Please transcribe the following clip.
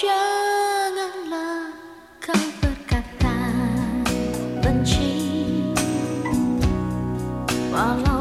Janganlah kau berkata benci. Walau